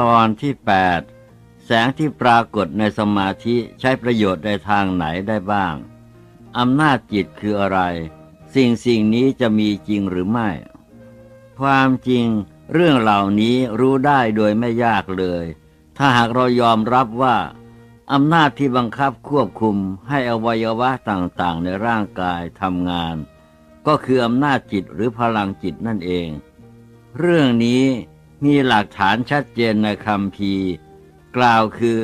ตอนที่ 8 แสงที่ปรากฏในสมาธิใช้ประโยชน์ในทางไหนได้บ้าง อำนาจจิตคืออะไร สิ่งสิ่งนี้จะมีจริงหรือไม่ ความจริงเรื่องเหล่านี้รู้ได้โดยไม่ยากเลย ถ้าหากเรายอมรับว่า อำนาจที่บังคับควบคุมให้อวัยวะต่างๆ ในร่างกายทำงาน ก็คืออำนาจจิตหรือพลังจิตนั่นเอง เรื่องนี้ มีหลักฐานชัดเจนในคำพีกล่าวคือ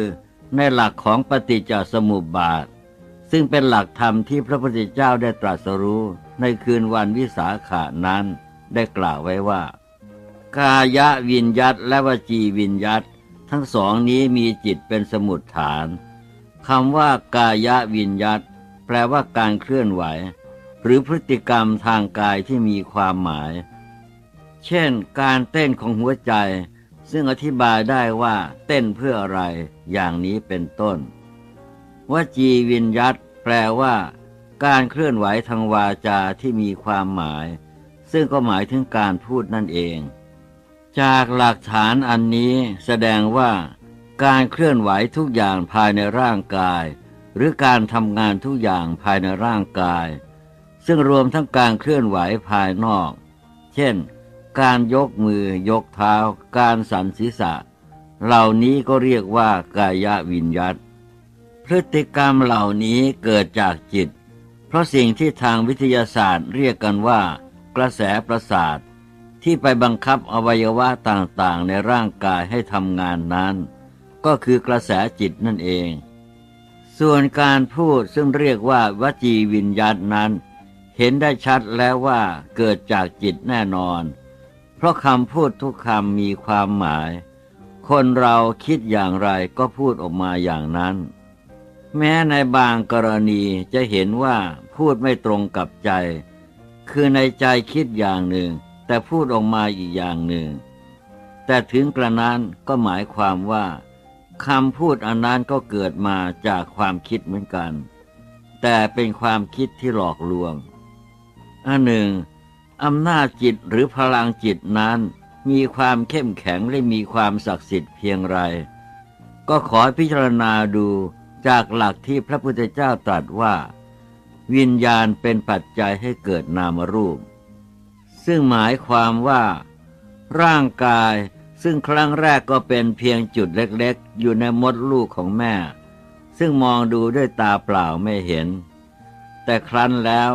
ในหลักของปฏิจจสมุปบาท ซึ่งเป็นหลักธรรมที่พระพุทธเจ้าได้ตรัสรู้ ในคืนวันวิสาขานั้นได้กล่าวไว้ว่า กายวินยัตและวจีวินยัตทั้งสองนี้มีจิตเป็นสมุดฐานคำว่ากายวินยัตแปลว่าการเคลื่อนไหว หรือพฤติกรรมทางกายที่มีความหมาย เช่น การเต้นของหัวใจ ซึ่งอธิบายได้ว่าเต้นเพื่ออะไรอย่างนี้เป็นต้น วจีวินยัตแปลว่า การเคลื่อนไหวทางวาจาที่มีความหมาย ซึ่งก็หมายถึงการพูดนั่นเอง จากหลักฐานอันนี้แสดงว่า การเคลื่อนไหวทุกอย่างภายในร่างกาย หรือการทำงานทุกอย่างภายในร่างกาย ซึ่งรวมทั้งการเคลื่อนไหวภายนอก เช่น การยกมือยกเท้า การสันศีรษะ เหล่านี้ก็เรียกว่ากายวิญญัตพฤติกรรมเหล่านี้เกิดจากจิต เพราะสิ่งที่ทางวิทยาศาสตร์เรียกกันว่า กระแสประสาท ที่ไปบังคับอวัยวะต่างๆ ในร่างกายให้ทำงานนั้น ก็คือกระแสจิตนั่นเอง ส่วนการพูดซึ่งเรียกว่าวจีวิญญาตนั้น เห็นได้ชัดแล้วว่าเกิดจากจิตแน่นอน เพราะคำพูดทุกคำมีความหมาย คนเราคิดอย่างไรก็พูดออกมาอย่างนั้น แม้ในบางกรณีจะเห็นว่าพูดไม่ตรงกับใจ คือในใจคิดอย่างหนึ่ง แต่พูดออกมาอีกอย่างหนึ่ง แต่ถึงกระนั้นก็หมายความว่าคำพูดอันนั้นก็เกิดมาจากความคิดเหมือนกัน แต่เป็นความคิดที่หลอกลวงอันหนึ่ง อำนาจจิตหรือพลังจิตนั้น มีความเข้มแข็งและมีความศักดิ์สิทธิ์เพียงไร ก็ขอพิจารณาดูจากหลักที่พระพุทธเจ้าตรัสว่า วิญญาณเป็นปัจจัยให้เกิดนามรูป ซึ่งหมายความว่า ร่างกายซึ่งครั้งแรกก็เป็นเพียงจุดเล็กๆ อยู่ในมดลูกของแม่ ซึ่งมองดูด้วยตาเปล่าไม่เห็น แต่ครั้นแล้ว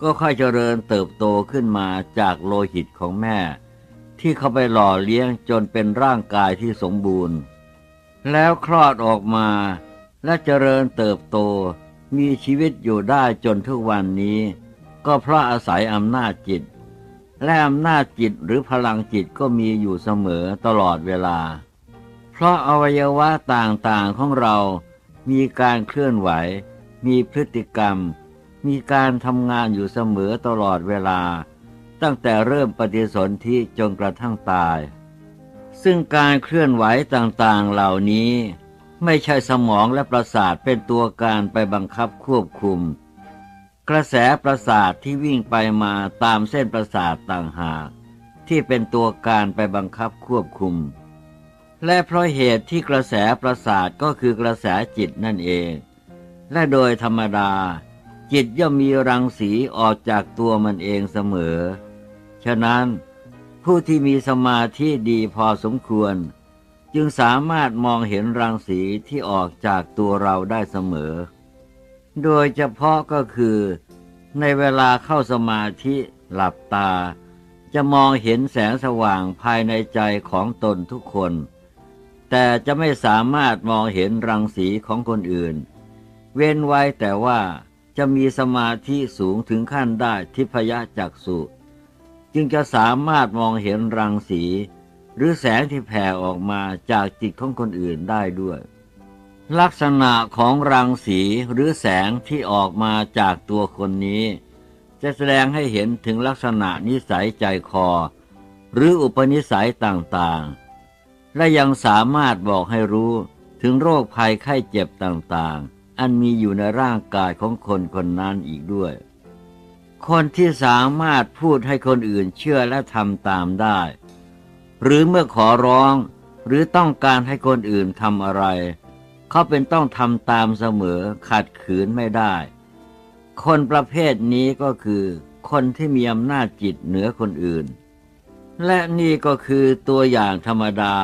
ก็ค่อยเจริญเติบโตขึ้นมาจากโลหิตของแม่ ที่เขาไปหล่อเลี้ยงจนเป็นร่างกายที่สมบูรณ์ แล้วคลอดออกมา และเจริญเติบโตมีชีวิตอยู่ได้จนทุกวันนี้ ก็เพราะอาศัยอำนาจจิต และอำนาจจิตหรือพลังจิตก็มีอยู่เสมอตลอดเวลา เพราะอวัยวะต่างๆของเรา มีการเคลื่อนไหว มีพฤติกรรม มีการทำงานอยู่เสมอตลอดเวลา ตั้งแต่เริ่มปฏิสนธิจนกระทั่งตาย ซึ่งการเคลื่อนไหวต่างๆเหล่านี้ ไม่ใช่สมองและประสาทเป็นตัวการไปบังคับควบคุม กระแสประสาทที่วิ่งไปมาตามเส้นประสาทต่างหาก ที่เป็นตัวการไปบังคับควบคุม และเพราะเหตุที่กระแสประสาทก็คือกระแสจิตนั่นเอง และโดยธรรมดา จิตย่อมมีรังสีออกจากตัวมันเองเสมอ ฉะนั้นผู้ที่มีสมาธิดีพอสมควร จึงสามารถมองเห็นรังสีที่ออกจากตัวเราได้เสมอ โดยเฉพาะก็คือ ในเวลาเข้าสมาธิหลับตา จะมองเห็นแสงสว่างภายในใจของตนทุกคน แต่จะไม่สามารถมองเห็นรังสีของคนอื่น เว้นไว้แต่ว่า จะมีสมาธิสูงถึงขั้นได้ทิพยจักสุจึงจะสามารถมองเห็นรังสี หรือแสงที่แผ่ออกมาจากจิตของคนอื่นได้ด้วย ลักษณะของรังสีหรือแสงที่ออกมาจากตัวคนนี้ จะแสดงให้เห็นถึงลักษณะนิสัยใจคอ หรืออุปนิสัยต่างๆ และยังสามารถบอกให้รู้ถึงโรคภัยไข้เจ็บต่างๆ อันมีอยู่ในร่างกายของคนคนนั้นอีกด้วย คนที่สามารถพูดให้คนอื่นเชื่อและทำตามได้ หรือเมื่อขอร้องหรือต้องการให้คนอื่นทำอะไร เขาเป็นต้องทำตามเสมอขัดขืนไม่ได้ คนประเภทนี้ก็คือ คนที่มีอำนาจจิตเหนือคนอื่น และนี่ก็คือตัวอย่างธรรมดา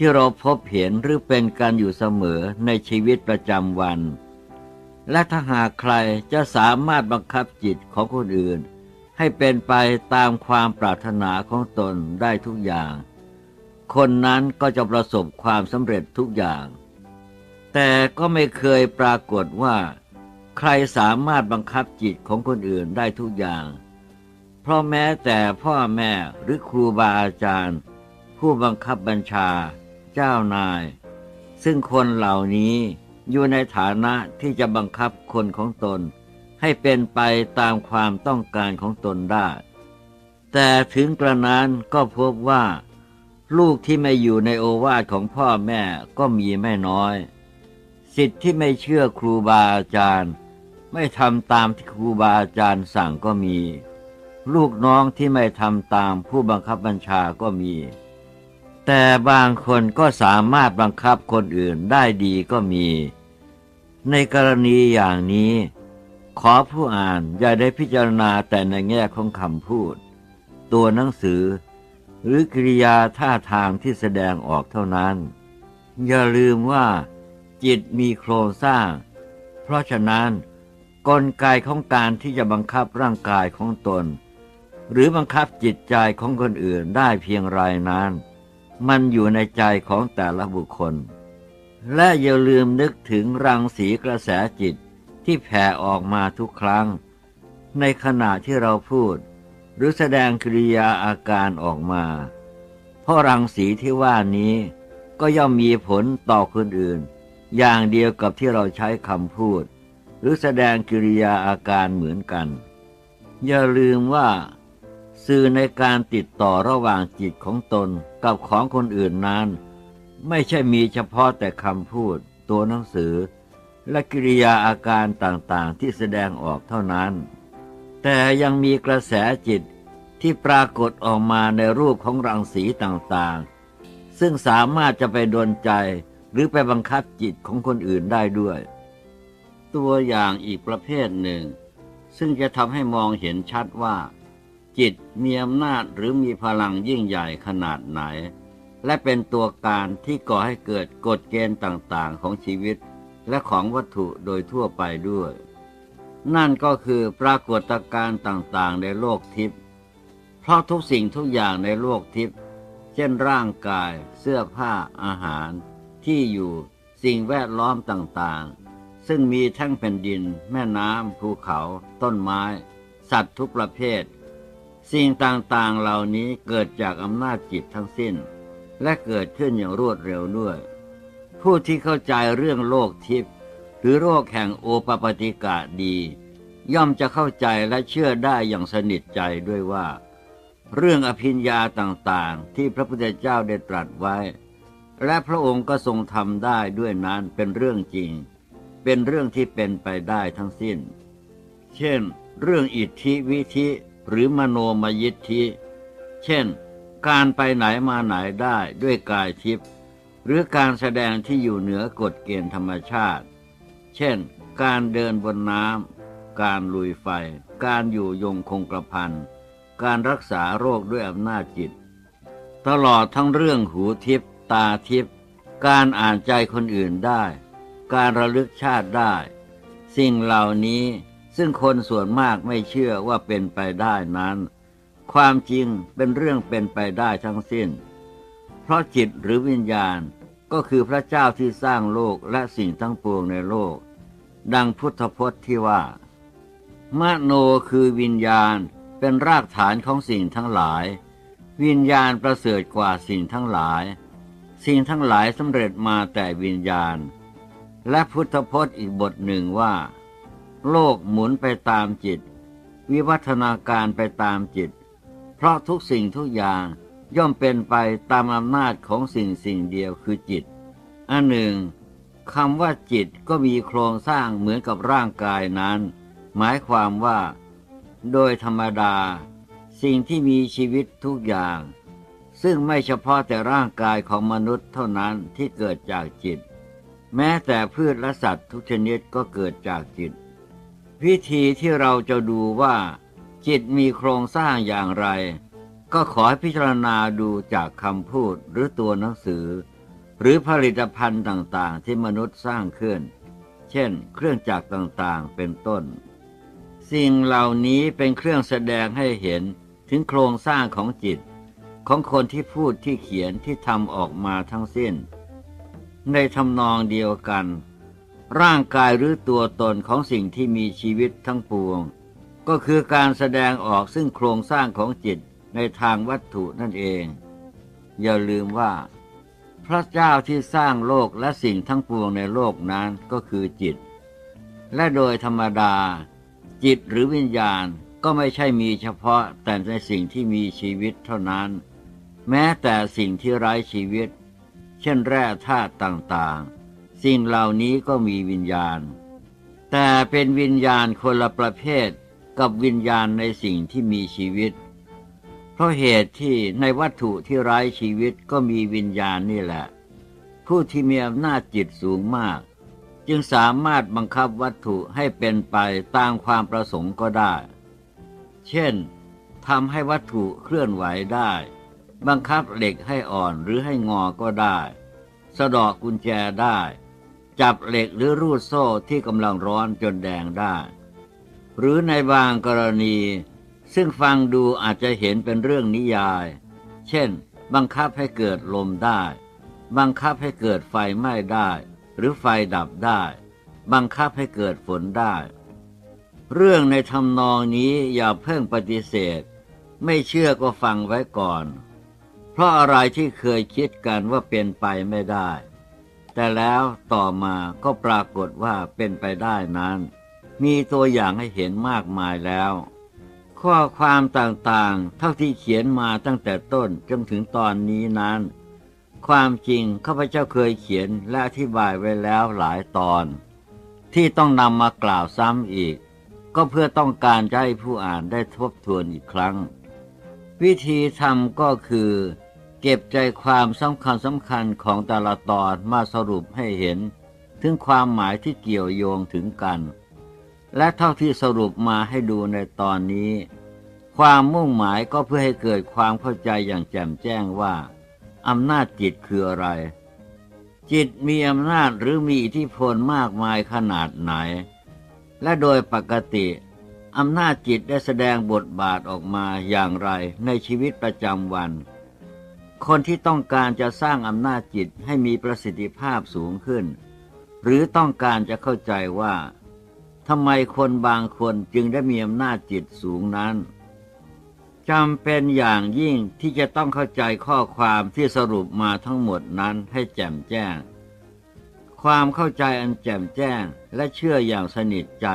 ที่เราพบเห็นหรือเป็นกันอยู่เสมอในชีวิตประจำวัน และถ้าหากใครจะสามารถบังคับจิตของคนอื่น ให้เป็นไปตามความปรารถนาของตนได้ทุกอย่าง คนนั้นก็จะประสบความสำเร็จทุกอย่าง แต่ก็ไม่เคยปรากฏว่า ใครสามารถบังคับจิตของคนอื่นได้ทุกอย่าง เพราะแม้แต่พ่อแม่หรือครูบาอาจารย์ ผู้บังคับบัญชา เจ้านาย ซึ่งคนเหล่านี้อยู่ในฐานะที่จะบังคับคนของตน ให้เป็นไปตามความต้องการของตนได้ แต่ถึงกระนั้นก็พบว่า ลูกที่ไม่อยู่ในโอวาทของพ่อแม่ก็มีไม่น้อยสิทธิ์ที่ไม่เชื่อครูบาอาจารย์ ไม่ทำตามที่ครูบาอาจารย์สั่งก็มี ลูกน้องที่ไม่ทำตามผู้บังคับบัญชาก็มี แต่บางคนก็สามารถบังคับคนอื่นได้ดีก็มี ในกรณีอย่างนี้ ขอผู้อ่านอย่าได้พิจารณาแต่ในแง่ของคำพูด ตัวหนังสือ หรือกิริยาท่าทางที่แสดงออกเท่านั้น อย่าลืมว่า จิตมีโครงสร้าง เพราะฉะนั้น กลไกของการที่จะบังคับร่างกายของตน หรือบังคับจิตใจของคนอื่นได้เพียงไรนั้น มันอยู่ในใจของแต่ละบุคคล และอย่าลืมนึกถึงรังสีกระแสจิตที่แผ่ออกมาทุกครั้ง ในขณะที่เราพูด หรือแสดงกิริยาอาการออกมา เพราะรังสีที่ว่านี้ก็ย่อมมีผลต่อคนอื่น อย่างเดียวกับที่เราใช้คำพูด หรือแสดงกิริยาอาการเหมือนกัน อย่าลืมว่า สื่อในการติดต่อระหว่างจิตของตนกับของคนอื่นนั้น ไม่ใช่มีเฉพาะแต่คำพูด ตัวหนังสือ และกิริยาอาการต่างๆที่แสดงออกเท่านั้น แต่ยังมีกระแสจิตที่ปรากฏออกมาในรูปของรังสีต่างๆ ซึ่งสามารถจะไปดนใจหรือไปบังคับจิตของคนอื่นได้ด้วย ตัวอย่างอีกประเภทหนึ่ง ซึ่งจะทำให้มองเห็นชัดว่า จิตมีอำนาจหรือมีพลังยิ่งใหญ่ขนาดไหน และเป็นตัวการที่ก่อให้เกิดกฎเกณฑ์ต่างๆ ของชีวิต และของวัตถุโดยทั่วไปด้วย นั่นก็คือปรากฏการณ์ต่างๆ ในโลกทิพย์เพราะทุกสิ่งทุกอย่างในโลกทิพย์เช่นร่างกาย เสื้อผ้าอาหาร ที่อยู่สิ่งแวดล้อมต่างๆ ซึ่งมีทั้งแผ่นดิน แม่น้ำภูเขา ต้นไม้ สัตว์ทุกประเภท สิ่งต่างๆเหล่านี้เกิดจากอำนาจจิตทั้งสิ้น และเกิดขึ้นอย่างรวดเร็วด้วย ผู้ที่เข้าใจเรื่องโลกทิพย์หรือโรคแห่งโอปปติกะดี ย่อมจะเข้าใจและเชื่อได้อย่างสนิทใจด้วยว่า เรื่องอภิญญาต่างๆ ที่พระพุทธเจ้าได้ตรัสไว้ และพระองค์ก็ทรงทำได้ด้วยนั้นเป็นเรื่องจริง เป็นเรื่องที่เป็นไปได้ทั้งสิ้น เช่น เรื่องอิทธิวิธิ หรือมโนมยิทธิ เช่น การไปไหนมาไหนได้ด้วยกายทิพย์หรือการแสดงที่อยู่เหนือกฎเกณฑ์ธรรมชาติ เช่น การเดินบนน้ำการลุยไฟ การอยู่ยงคงกระพันการรักษาโรคด้วยอำนาจจิต ตลอดทั้งเรื่องหูทิพย์ตาทิพย์การอ่านใจคนอื่นได้ การระลึกชาติได้ สิ่งเหล่านี้ ซึ่งคนส่วนมากไม่เชื่อว่าเป็นไปได้นั้น ความจริงเป็นเรื่องเป็นไปได้ทั้งสิ้น เพราะจิตหรือวิญญาณก็คือพระเจ้าที่สร้างโลกและสิ่งทั้งปวงในโลก ดังพุทธพจน์ที่ว่า มโนคือวิญญาณเป็นรากฐานของสิ่งทั้งหลาย วิญญาณประเสริฐกว่าสิ่งทั้งหลาย สิ่งทั้งหลายสำเร็จมาแต่วิญญาณ และพุทธพจน์อีกบทหนึ่งว่า โลกหมุนไปตามจิต วิวัฒนาการไปตามจิต เพราะทุกสิ่งทุกอย่างย่อมเป็นไปตามอำนาจของสิ่งสิ่งเดียวคือจิต อันหนึ่งคำว่าจิตก็มีโครงสร้างเหมือนกับร่างกายนั้น หมายความว่า โดยธรรมดา สิ่งที่มีชีวิตทุกอย่าง ซึ่งไม่เฉพาะแต่ร่างกายของมนุษย์เท่านั้นที่เกิดจากจิต แม้แต่พืชและสัตว์ทุกชนิดก็เกิดจากจิต วิธีที่เราจะดูว่า จิตมีโครงสร้างอย่างไร ก็ขอให้พิจารณาดูจากคำพูดหรือตัวหนังสือ หรือผลิตภัณฑ์ต่างๆ ที่มนุษย์สร้างขึ้น เช่น เครื่องจักรต่างๆ เป็นต้น สิ่งเหล่านี้เป็นเครื่องแสดงให้เห็นถึงโครงสร้างของจิต ของคนที่พูดที่เขียนที่ทำออกมาทั้งสิ้น ในทำนองเดียวกัน ร่างกายหรือตัวตนของสิ่งที่มีชีวิตทั้งปวง ก็คือการแสดงออกซึ่งโครงสร้างของจิตในทางวัตถุนั่นเอง อย่าลืมว่า พระเจ้าที่สร้างโลกและสิ่งทั้งปวงในโลกนั้นก็คือจิต และโดยธรรมดา จิตหรือวิญญาณก็ไม่ใช่มีเฉพาะแต่ในสิ่งที่มีชีวิตเท่านั้น แม้แต่สิ่งที่ไร้ชีวิต เช่นแร่ธาตุต่างๆ สิ่งเหล่านี้ก็มีวิญญาณ แต่เป็นวิญญาณคนละประเภทกับวิญญาณในสิ่งที่มีชีวิต เพราะเหตุที่ในวัตถุที่ไร้ชีวิตก็มีวิญญาณนี่แหละ ผู้ที่มีอำนาจจิตสูงมาก จึงสามารถบังคับวัตถุให้เป็นไปตามความประสงค์ก็ได้ เช่นทำให้วัตถุเคลื่อนไหวได้ บังคับเหล็กให้อ่อนหรือให้งอก็ได้ สะดอกกุญแจได้ จับเหล็กหรือรูดโซ่ที่กำลังร้อนจนแดงได้ หรือในบางกรณี ซึ่งฟังดูอาจจะเห็นเป็นเรื่องนิยาย เช่น บังคับให้เกิดลมได้ บังคับให้เกิดไฟไหม้ได้ หรือไฟดับได้ บังคับให้เกิดฝนได้ เรื่องในทำนองนี้อย่าเพิ่งปฏิเสธ ไม่เชื่อก็ฟังไว้ก่อน เพราะอะไรที่เคยคิดกันว่าเป็นไปไม่ได้ แต่แล้วต่อมาก็ปรากฏว่าเป็นไปได้นั้น มีตัวอย่างให้เห็นมากมายแล้ว ข้อความต่างๆ เท่าที่เขียนมาตั้งแต่ต้นจนถึงตอนนี้นั้น ความจริงข้าพเจ้าเคยเขียนและอธิบายไว้แล้วหลายตอน ที่ต้องนำมากล่าวซ้ำอีก ก็เพื่อต้องการจะให้ผู้อ่านได้ทบทวนอีกครั้ง วิธีทำก็คือ เก็บใจความสำคัญสำคัญของแต่ละตอนมาสรุปให้เห็น ถึงความหมายที่เกี่ยวโยงถึงกัน และเท่าที่สรุปมาให้ดูในตอนนี้ ความมุ่งหมายก็เพื่อให้เกิดความเข้าใจอย่างแจ่มแจ้งว่าอำนาจจิตคืออะไร จิตมีอำนาจหรือมีอิทธิพลมากมายขนาดไหน และโดยปกติอำนาจจิตได้แสดงบทบาทออกมาอย่างไรในชีวิตประจำวัน คนที่ต้องการจะสร้างอำนาจจิตให้มีประสิทธิภาพสูงขึ้น หรือต้องการจะเข้าใจว่าทำไมคนบางคนจึงได้มีอำนาจจิตสูงนั้นจำเป็นอย่างยิ่งที่จะต้องเข้าใจข้อความที่สรุปมาทั้งหมดนั้นให้แจ่มแจ้ง ความเข้าใจอันแจ่มแจ้งและเชื่ออย่างสนิทใจ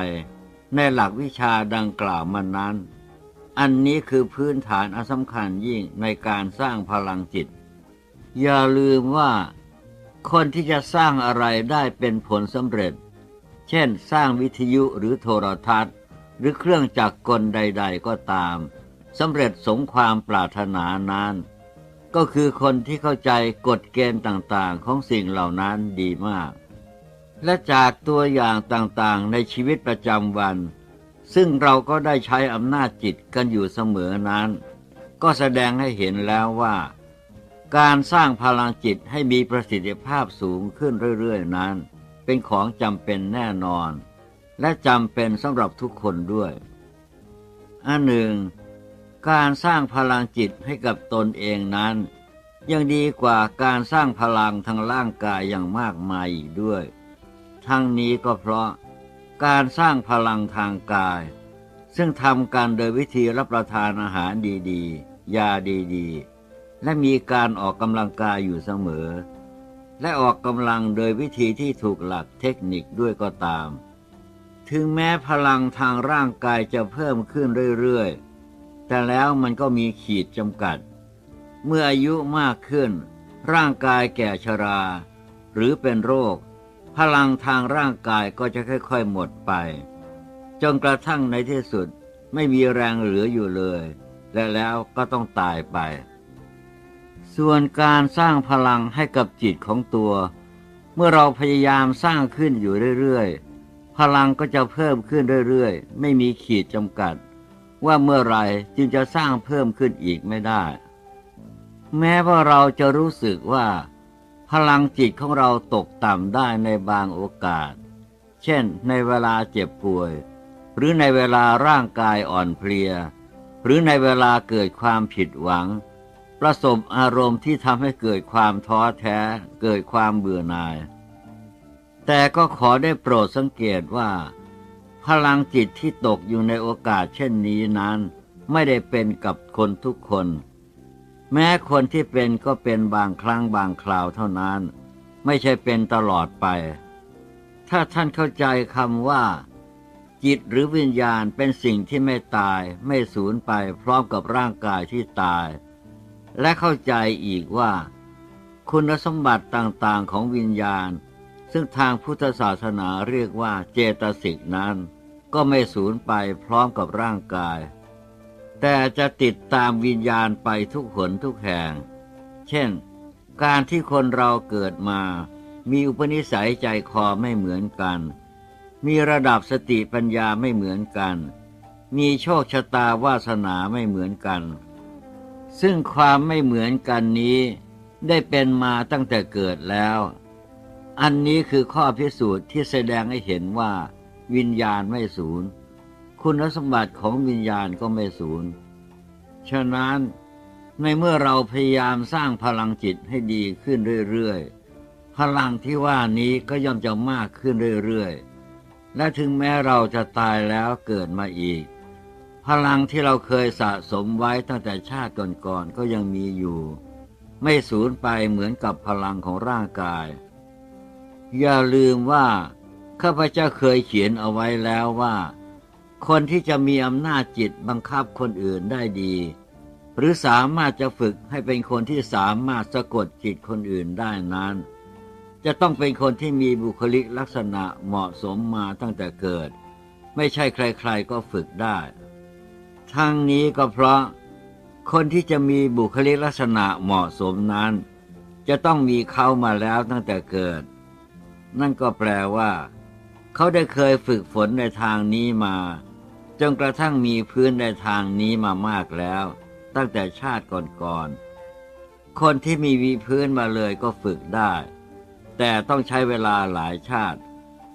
ในหลักวิชาดังกล่าวมานั้น อันนี้คือพื้นฐานอันสำคัญยิ่งในการสร้างพลังจิต อย่าลืมว่า คนที่จะสร้างอะไรได้เป็นผลสำเร็จ เช่น สร้างวิทยุหรือโทรทัศน์ หรือเครื่องจักรกลใด ๆ ก็ตามสำเร็จสมความปรารถนานั้น ก็คือคนที่เข้าใจกฎเกณฑ์ต่างๆ ของสิ่งเหล่านั้นดีมาก และจากตัวอย่างต่างๆในชีวิตประจำวัน ซึ่งเราก็ได้ใช้อำนาจจิตกันอยู่เสมอนั้น ก็แสดงให้เห็นแล้วว่า การสร้างพลังจิตให้มีประสิทธิภาพสูงขึ้นเรื่อยๆนั้น เป็นของจำเป็นแน่นอน และจำเป็นสำหรับทุกคนด้วย อันหนึ่ง การสร้างพลังจิตให้กับตนเองนั้น ยังดีกว่าการสร้างพลังทางร่างกายอย่างมากมายอีกด้วย ทั้งนี้ก็เพราะ การสร้างพลังทางกาย ซึ่งทำกันโดยวิธีรับประทานอาหารดีๆ ยาดีๆ และมีการออกกำลังกายอยู่เสมอ และออกกำลังโดยวิธีที่ถูกหลักเทคนิคด้วยก็ตาม ถึงแม้พลังทางร่างกายจะเพิ่มขึ้นเรื่อยๆ แต่แล้วมันก็มีขีดจำกัด เมื่ออายุมากขึ้น ร่างกายแก่ชรา หรือเป็นโรค พลังทางร่างกายก็จะค่อยๆหมดไป จนกระทั่งในที่สุดไม่มีแรงเหลืออยู่เลย และแล้วก็ต้องตายไป ส่วนการสร้างพลังให้กับจิตของตัว เมื่อเราพยายามสร้างขึ้นอยู่เรื่อยๆ พลังก็จะเพิ่มขึ้นเรื่อยๆ ไม่มีขีดจำกัด ว่าเมื่อไรจึงจะสร้างเพิ่มขึ้นอีกไม่ได้ แม้ว่าเราจะรู้สึกว่า ลังจิตของเราตกต่ำได้ในบางโอกาส เช่น ในเวลาเจ็บป่วย หรือในเวลาร่างกายอ่อนเพลีย หรือในเวลาเกิดความผิดหวัง ประสบอารมณ์ที่ทำให้เกิดความท้อแท้ เกิดความเบื่อหน่าย แต่ก็ขอได้โปรดสังเกตว่า พลังจิตที่ตกอยู่ในโอกาสเช่นนี้นั้น ไม่ได้เป็นกับคนทุกคน แม้คนที่เป็นก็เป็นบางครั้งบางคราวเท่านั้น ไม่ใช่เป็นตลอดไป ถ้าท่านเข้าใจคำว่า จิตหรือวิญญาณเป็นสิ่งที่ไม่ตาย ไม่สูญไปพร้อมกับร่างกายที่ตาย และเข้าใจอีกว่า คุณสมบัติต่างๆของวิญญาณ ซึ่งทางพุทธศาสนาเรียกว่าเจตสิกนั้น ก็ไม่สูญไปพร้อมกับร่างกาย แต่จะติดตามวิญญาณไปทุกหนทุกแห่ง เช่น การที่คนเราเกิดมา มีอุปนิสัยใจคอไม่เหมือนกัน มีระดับสติปัญญาไม่เหมือนกัน มีโชคชะตาวาสนาไม่เหมือนกัน ซึ่งความไม่เหมือนกันนี้ได้เป็นมาตั้งแต่เกิดแล้ว อันนี้คือข้อพิสูจน์ที่แสดงให้เห็นว่า วิญญาณไม่สูญ คุณสมบัติของวิญญาณก็ไม่สูญ ฉะนั้นในเมื่อเราพยายามสร้างพลังจิตให้ดีขึ้นเรื่อยๆ พลังที่ว่านี้ก็ย่อมจะมากขึ้นเรื่อยๆ และถึงแม้เราจะตายแล้วเกิดมาอีก พลังที่เราเคยสะสมไว้ตั้งแต่ชาติก่อนๆ ก็ยังมีอยู่ ไม่สูญไปเหมือนกับพลังของร่างกาย อย่าลืมว่าข้าพเจ้าเคยเขียนเอาไว้แล้วว่า คนที่จะมีอำนาจจิตบังคับคนอื่นได้ดี หรือสามารถจะฝึกให้เป็นคนที่สามารถสะกดจิตคนอื่นได้นั้น จะต้องเป็นคนที่มีบุคลิกลักษณะเหมาะสมมาตั้งแต่เกิด ไม่ใช่ใครๆก็ฝึกได้ ทั้งนี้ก็เพราะ คนที่จะมีบุคลิกลักษณะเหมาะสมนั้น จะต้องมีเขามาแล้วตั้งแต่เกิด นั่นก็แปลว่า เขาได้เคยฝึกฝนในทางนี้มา จนกระทั่งมีพื้นในทางนี้มามากแล้ว ตั้งแต่ชาติก่อนๆ คนที่มีวีพื้นมาเลยก็ฝึกได้ แต่ต้องใช้เวลาหลายชาติ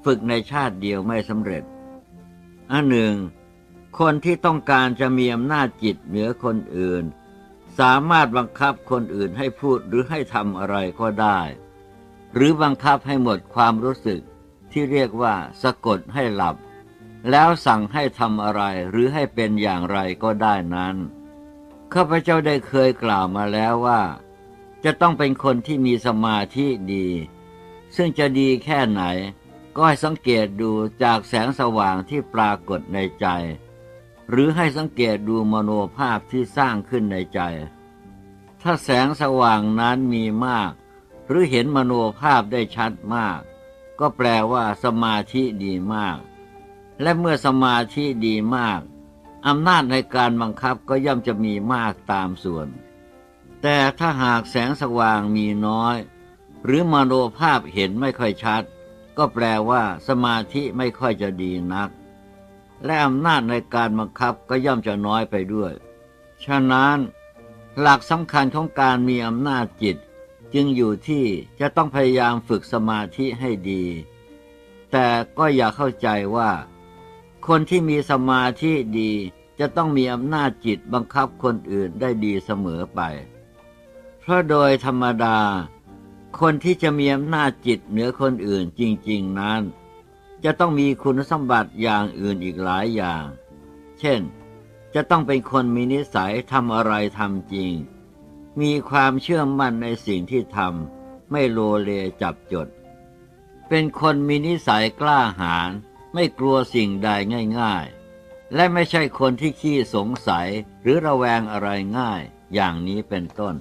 ฝึกในชาติเดียวไม่สำเร็จอันหนึ่ง คนที่ต้องการจะมีอำนาจจิตเหนือคนอื่น สามารถบังคับคนอื่นให้พูดหรือให้ทำอะไรก็ได้ หรือบังคับให้หมดความรู้สึกที่เรียกว่าสะกดให้หลับ แล้วสั่งให้ทำอะไรหรือให้เป็นอย่างไรก็ได้นั้น ข้าพเจ้าได้เคยกล่าวมาแล้วว่า จะต้องเป็นคนที่มีสมาธิดี ซึ่งจะดีแค่ไหน ก็ให้สังเกตดูจากแสงสว่างที่ปรากฏในใจ หรือให้สังเกตดูมโนภาพที่สร้างขึ้นในใจ ถ้าแสงสว่างนั้นมีมาก หรือเห็นมโนภาพได้ชัดมาก ก็แปลว่าสมาธิดีมาก และเมื่อสมาธิดีมากอำนาจในการบังคับก็ย่อมจะมีมากตามส่วน แต่ถ้าหากแสงสว่างมีน้อย หรือมโนภาพเห็นไม่ค่อยชัด ก็แปลว่าสมาธิไม่ค่อยจะดีนัก และอำนาจในการบังคับก็ย่อมจะน้อยไปด้วย ฉะนั้น หลักสำคัญของการมีอำนาจจิต จึงอยู่ที่จะต้องพยายามฝึกสมาธิให้ดี แต่ก็อย่าเข้าใจว่า คนที่มีสมาธิดีจะต้องมีอำนาจจิตบังคับคนอื่นได้ดีเสมอไป เพราะโดยธรรมดา คนที่จะมีอำนาจจิตเหนือคนอื่นจริง ๆนั้น จะต้องมีคุณสมบัติอย่างอื่นอีกหลายอย่าง เช่น จะต้องเป็นคนมีนิสัยทำอะไรทำจริง มีความเชื่อมั่นในสิ่งที่ทำไม่โลเลจับจด เป็นคนมีนิสัยกล้าหาญ ไม่กลัวสิ่งใดง่ายๆ และไม่ใช่คนที่ขี้สงสัยหรือระแวงอะไรง่าย อย่างนี้เป็นต้น